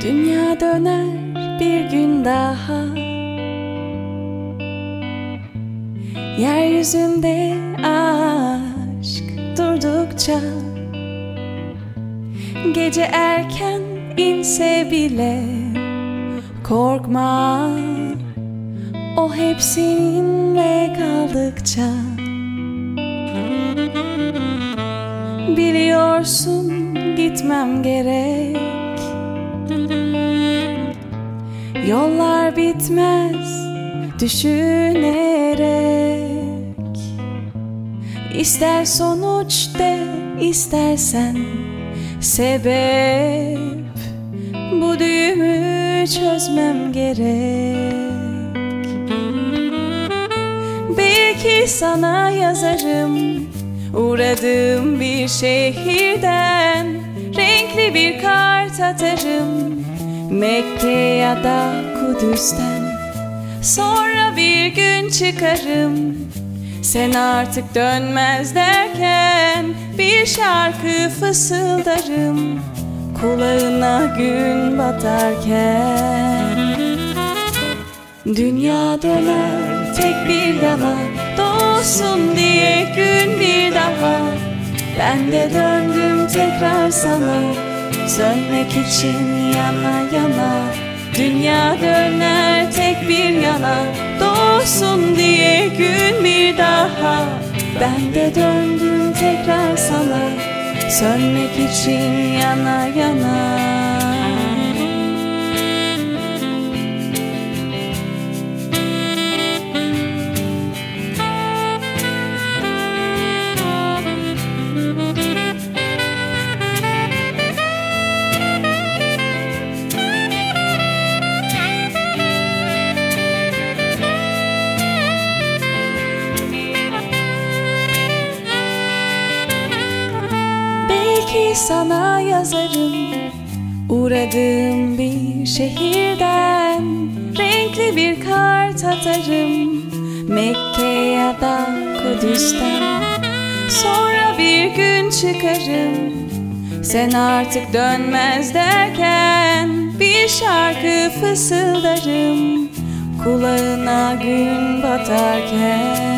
Dünya döner bir gün daha. Yeryüzünde aşk durdukça Gece erken inse bile Korkma. O hep seninle kaldıkça Biliyorsun gitmem gerek Yollar bitmez düşünerek. İster sonuç de istersen sebep. Bu düğümü çözmem gerek. Belki sana yazarım Uğradığım bir şehirden. Renkli bir kart atarım Mekke ya da Kudüs'ten. Sonra bir gün çıkarım. Sen artık dönmez derken Bir şarkı fısıldarım. Kulağına gün batarken. Dünya döner tek bir yana Doğsun diye gün bir daha. Ben de döndüm tekrar sana Sönmek için yana yana Dünya döner tek bir yana Doğsun diye gün bir daha Ben de döndüm tekrar sana Sönmek için yana yana sana yazarım. Uğradığım bir şehirden Renkli bir kart atarım. Mekke ya da Kudüs'ten Sonra bir gün çıkarım. Sen artık dönmez derken Bir şarkı fısıldarım. Kulağına gün batarken.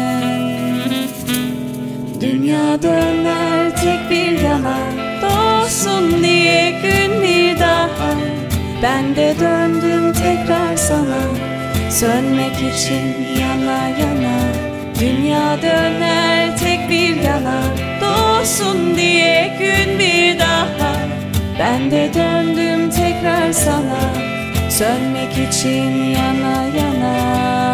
Dünya döner tek bir sana. Sönmek için yana yana Dünya döner tek bir yana. Doğsun diye gün bir daha. Ben de döndüm tekrar sana. Sönmek için yana yana